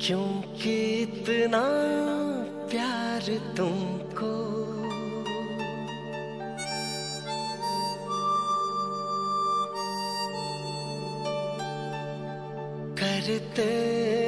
क्योंकि इतना प्यार तुमको। करते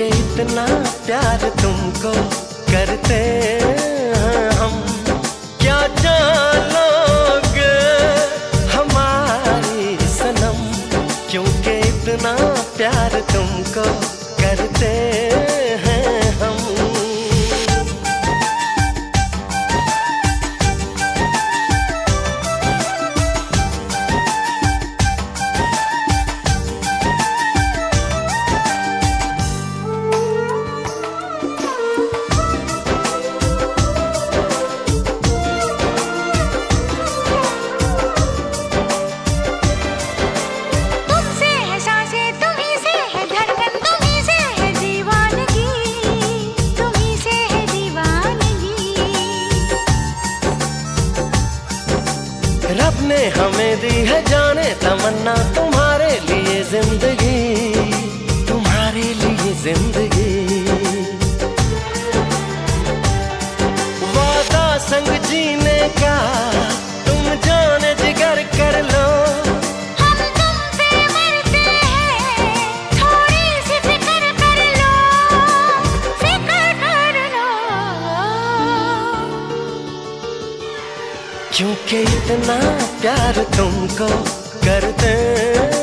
मुझे इतना प्यार तुमको करते हम। क्या जालोगे हमारी सनम? क्योंकि इतना प्यार तुमको करते हैं रब ने हमें दी है जाने तमन्ना तुम्हारे लिए ज़िंदगी। क्योंकि इतना प्यार तुमको करते